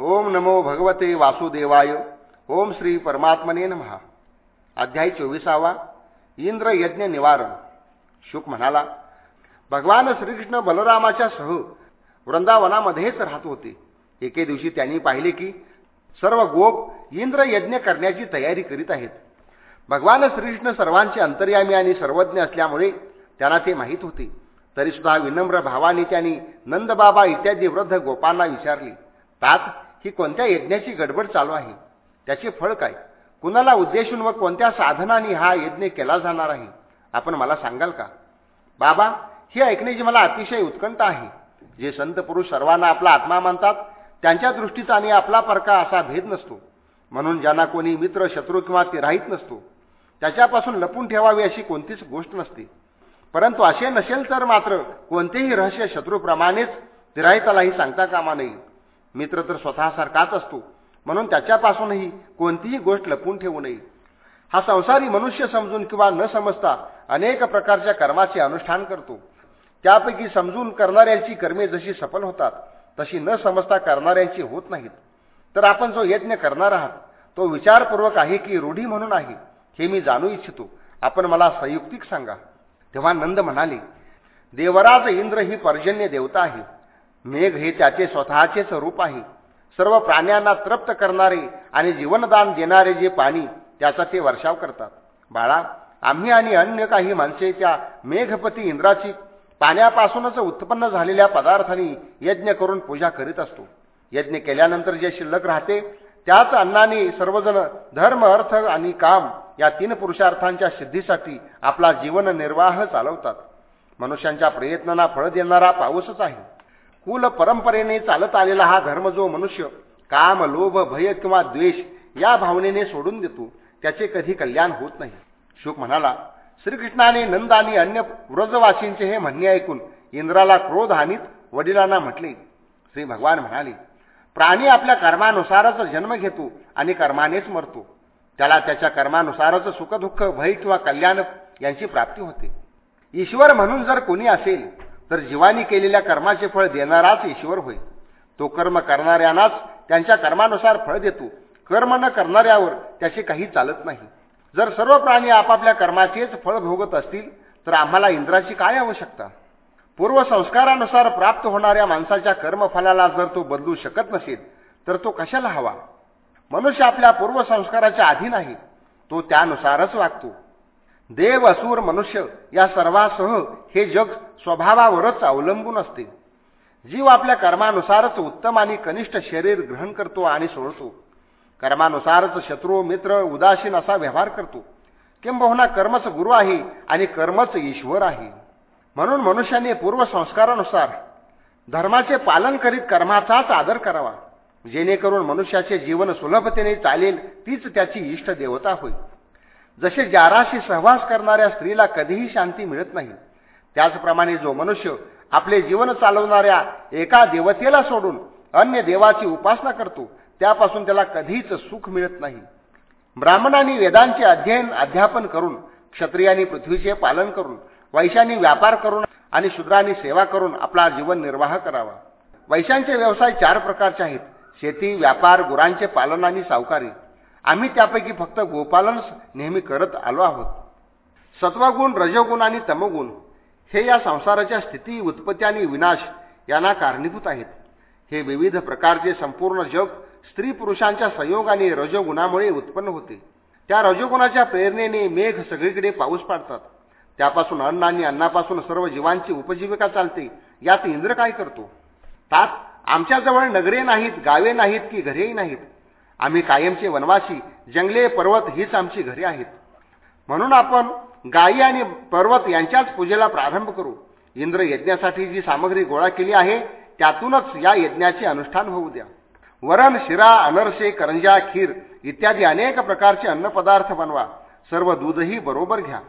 ओम नमो भगवते वासुदेवाय. ओम श्री परमात्मने महा अध्याय चोवीसावा. इंद्र यज्ञ निवारण. शुक म्हणाला भगवान श्रीकृष्ण बलरामाच्या सह वृंदावनामध्येच राहत होते. एके दिवशी त्यांनी पाहिले की सर्व गोप इंद्र यज्ञ करण्याची तयारी करीत आहेत. भगवान श्रीकृष्ण सर्वांचे अंतर्यामी आणि सर्वज्ञ असल्यामुळे त्यांना ते माहीत होते. तरीसुद्धा विनम्र भावाने त्यांनी नंदबाबा इत्यादी वृद्ध गोपांना विचारले तात ही कोणत्या यज्ञाची गडबड चालू आहे? त्याचे फळ काय? कुणाला उद्देशून व कोणत्या साधनाने हा यज्ञ केला जाणार आहे? आपण मला सांगाल का? बाबा ही ऐकण्याची मला अतिशय उत्कंठ आहे. जे संत पुरुष सर्वांना आपला आत्मा मानतात त्यांच्या दृष्टीचा आणि आपला परका असा भेद नसतो. म्हणून ज्यांना कोणी मित्र शत्रू किंवा तिराहीत नसतो त्याच्यापासून लपून ठेवावी अशी कोणतीच गोष्ट नसते. परंतु असे नसेल तर मात्र कोणतेही रहस्य शत्रूप्रमाणेच तिराहितालाही सांगता कामा नये. मित्र तर स्वतःसारखाच असतो. म्हणून त्याच्यापासूनही कोणतीही गोष्ट लपून ठेवू नये. हा संसारी मनुष्य समजून किंवा न समजता अनेक प्रकारच्या कर्माचे अनुष्ठान करतो. त्यापैकी समजून करणाऱ्यांची कर्मे जशी सफल होतात तशी न समजता करणाऱ्यांची होत नाहीत. तर आपण जो यज्ञ करणार आहात तो विचारपूर्वक आहे की रूढी म्हणून आहे हे मी जाणू इच्छितो. आपण मला संयुक्तिक सांगा. तेव्हा नंद म्हणाले देवराज इंद्र ही पर्जन्य देवता आहे. मेघ हे त्याचे स्वतःचेच रूप आहे. सर्व प्राण्यांना तृप्त करणारे आणि जीवनदान देणारे जे पाणी त्याचा ते वर्षाव करतात. बाळा आम्ही आणि अन्य काही माणसे त्या मेघपती इंद्राची पाण्यापासूनच उत्पन्न झालेल्या पदार्थांनी यज्ञ करून पूजा करीत असतो. यज्ञ केल्यानंतर जे शिल्लक राहते त्याच अन्नाने सर्वजण धर्म अर्थ आणि काम या तीन पुरुषार्थांच्या सिद्धीसाठी आपला जीवन निर्वाह चालवतात. मनुष्यांच्या प्रयत्नांना फळ देणारा पाऊसच आहे. कुल परंपरेने चालत आलेला हा धर्म जो मनुष्य काम लोभ भय किंवा द्वेष या भावनेने सोडून देतो त्याचे कधी कल्याण होत नाही. शुक म्हणाला श्रीकृष्णाने नंद आणि अन्य व्रजवासींचे हे म्हणणे ऐकून इंद्राला क्रोध हानीत वडिलांना म्हटले. श्री भगवान म्हणाले प्राणी आपल्या कर्मानुसारच जन्म घेतो आणि कर्मानेच मरतो. त्याला त्याच्या कर्मानुसारच सुखदुःख भय किंवा कल्याण यांची प्राप्ती होते. ईश्वर म्हणून जर कोणी असेल तर जीवानी केलेल्या कर्माचे फळ देणाराच ईश्वर होय. तो कर्म करणाऱ्यांनाच त्यांच्या कर्मानुसार फळ देतो. कर्म न करणाऱ्यावर त्याचे काही चालत नाही. जर सर्व प्राणी आपापल्या कर्माचेच फळ भोगत असतील तर आम्हाला इंद्राची काय आवश्यकता? पूर्वसंस्कारानुसार प्राप्त होणाऱ्या माणसाच्या कर्मफलाला जर तो बदलू शकत नसेल तर तो कशाला हवा? मनुष्य आपल्या पूर्वसंस्काराच्या अधीन आहे तो त्यानुसारच वागतो. देव असुर मनुष्य या सर्वासह हे जग स्वभावावरच अवलंबून असते. जीव आपल्या कर्मानुसारच उत्तम आणि कनिष्ठ शरीर ग्रहण करतो आणि सोडतो. कर्मानुसारच शत्रू मित्र उदासीन असा व्यवहार करतो. किंबहुना कर्मच गुरु आहे आणि कर्मच ईश्वर आहे. म्हणून मनुष्याने पूर्वसंस्कारानुसार धर्माचे पालन करीत कर्माचाच आदर करावा. जेणेकरून मनुष्याचे जीवन सुलभतेने चालेल तीच त्याची इष्ट देवता होईल जसे जाराशी सहवास करणाऱ्या स्त्रीला कधीही शांती मिळत नाही. त्याचप्रमाणे जो मनुष्य आपले जीवन चालवणाऱ्या एका देवतेला सोडून अन्य देवाची उपासना करतो त्यापासून त्याला कधीच सुख मिळत नाही. ब्राह्मणांनी वेदांचे अध्ययन अध्यापन करून क्षत्रियांनी पृथ्वीचे पालन करून वैशांनी व्यापार करून आणि शूद्रांनी सेवा करून आपला जीवन निर्वाह करावा. वैशांचे व्यवसाय चार प्रकारचे आहेत. शेती व्यापार गुरांचे पालन आणि सावकारी. आम्ही त्यापैकी फक्त गोपालनच नेहमी करत आलो आहोत. सत्वगुण रजोगुण आणि तमगुण हे या संसाराच्या स्थिती उत्पत्ती आणि विनाश यांना कारणीभूत आहेत. हे विविध प्रकारचे संपूर्ण जग स्त्री पुरुषांच्या संयोगाने रजोगुणामुळे उत्पन्न होते. त्या रजोगुणाच्या प्रेरणेने मेघ सगळीकडे पाऊस पाडतात. त्यापासून अन्न आणि अन्नापासून सर्व जीवांची उपजीविका चालते. यात इंद्र काय करतो? तात आमच्याजवळ नगरे नाहीत गावे नाहीत की घरेही नाहीत. आम्ही कायमचे वनवासी जंगले पर्वत हीच आमची घरे आहेत. म्हणून आपण गायी आणि पर्वत यांच्याच पूजेला प्रारंभ करू. इंद्र यज्ञासाठी जी सामग्री गोळा केली आहे त्यातूनच या यज्ञाचे अनुष्ठान होऊ द्या. वरण शिरा अनरसे करंजा खीर इत्यादी अनेक प्रकारचे अन्नपदार्थ बनवा. सर्व दूधही बरोबर घ्या.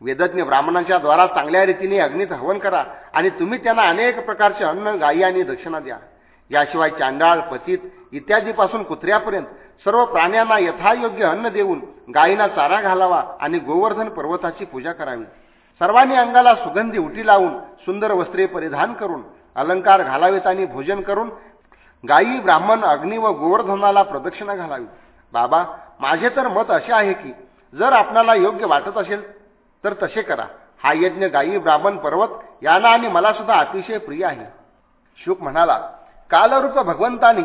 वेदज्ञ ब्राह्मणांच्या द्वारा चांगल्या रीतीने अग्नीत हवन करा आणि तुम्ही त्यांना अनेक प्रकारचे अन्न गायी आणि दक्षिणा द्या. याशिवाय चांडाळ पतित इत्यादीपासून कुत्र्यापर्यंत सर्व प्राण्यांना यथायोग्य अन्न देऊन गायींना चारा घालावा आणि गोवर्धन पर्वताची पूजा करावी. सर्वांनी अंगाला सुगंधी उटी लावून सुंदर वस्त्रे परिधान करून अलंकार घालावेत आणि भोजन करून गायी ब्राह्मण अग्नी व गोवर्धनाला प्रदक्षिणा घालावी. बाबा माझे तर मत असे आहे की जर आपणाला योग्य वाटत असेल तर तसे करा. हा यज्ञ गायी ब्राह्मण पर्वत यांना आणि मला सुद्धा अतिशय प्रिय आहे. शुक म्हणाला कालरूप भगवंतानी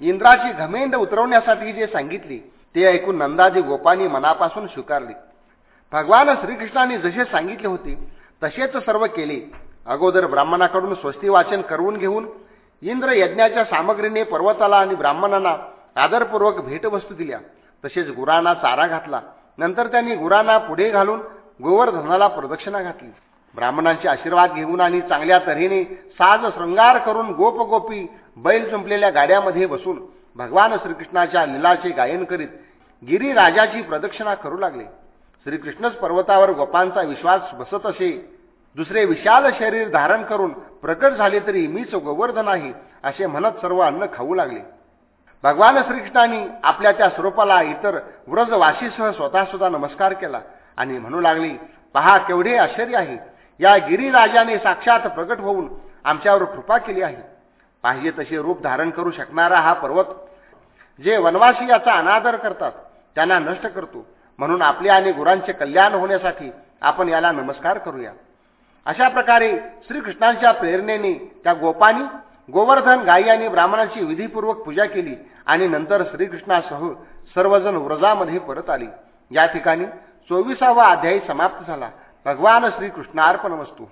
इंद्राची घमेंड उतरवण्यासाठी जे सांगितले ते ऐकून नंदाजी गोपानी मनापासून स्वीकारले. भगवान श्रीकृष्णाने जसे सांगितले होते तसेच सर्व केले. अगोदर ब्राह्मणाकडून स्वस्ती वाचन करून घेऊन इंद्र यज्ञाच्या सामग्रीने पर्वताला आणि ब्राह्मणांना आदरपूर्वक भेटवस्तू दिल्या. तसेच गुरांना चारा घातला. नंतर त्यांनी गुरांना पुढे घालून गोवर्धनाला प्रदक्षिणा घातली. ब्राह्मणांचे आशीर्वाद घेऊन आणि चांगल्या तऱ्हेने साज शृंगार करून गोपगोपी बैल चुंपलेल्या गाड्यामध्ये बसून भगवान श्रीकृष्णाच्या लिलाचे गायन करीत गिरीराजाची प्रदक्षिणा करू लागले. श्रीकृष्णच पर्वतावर गोपांचा विश्वास बसत असे. दुसरे विशाल शरीर धारण करून प्रकट झाले तरी मीच गोवर्धन आहे असे म्हणत सर्व अन्न खाऊ लागले. भगवान श्रीकृष्णाने आपल्या त्या स्वरूपाला इतर व्रजवासीसह स्वतः सुद्धा नमस्कार केला आणि म्हणू लागली पहा केवढे आश्चर्य आहे. या गिरीराजाने साक्षात प्रकट होऊन आमच्यावर कृपा केली आहे. पाहिजे तसे रूप धारण करू शकणारा हा पर्वत जे वनवासी याचा अनादर करतात त्यांना नष्ट करतो. म्हणून आपल्या आणि गुरांचे कल्याण होण्यासाठी आपण याला नमस्कार करूया. अशा प्रकारे श्रीकृष्णांच्या प्रेरणेने त्या गोपानी गोवर्धन गायी आणि ब्राह्मणांची विधीपूर्वक पूजा केली आणि नंतर श्रीकृष्णासह सर्वजण व्रजामध्ये परत आली. या ठिकाणी चोवीसावा अध्यायी समाप्त झाला. भगवान श्रीकृष्णार्पण वस्तू